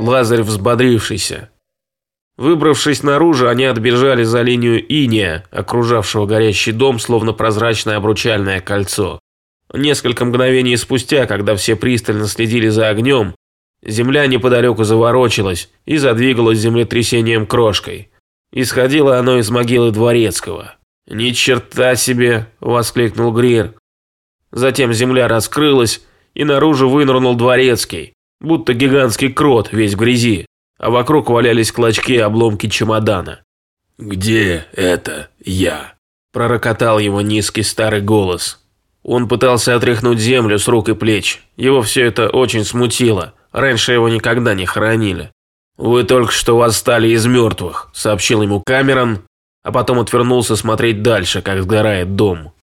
Лазарь взбодрившийся. Выбравшись наружу, они отбежали за линию иния, окружавшего горящий дом, словно прозрачное обручальное кольцо. Несколько мгновений спустя, когда все пристально следили за огнем, земля неподалеку заворочилась и задвигалась землетрясением крошкой. Исходило оно из могилы Дворецкого. «Ни черта себе!» – воскликнул Грир. Затем земля раскрылась, и наружу вынырнул Дворецкий, будто гигантский крот, весь в грязи, а вокруг валялись клочки и обломки чемодана. «Где это я?» – пророкотал его низкий старый голос. Он пытался отряхнуть землю с рук и плеч. Его все это очень смутило. Раньше его никогда не хоронили. «Вы только что восстали из мертвых», – сообщил ему Камерон, а потом отвернулся смотреть дальше, как сгорает дом.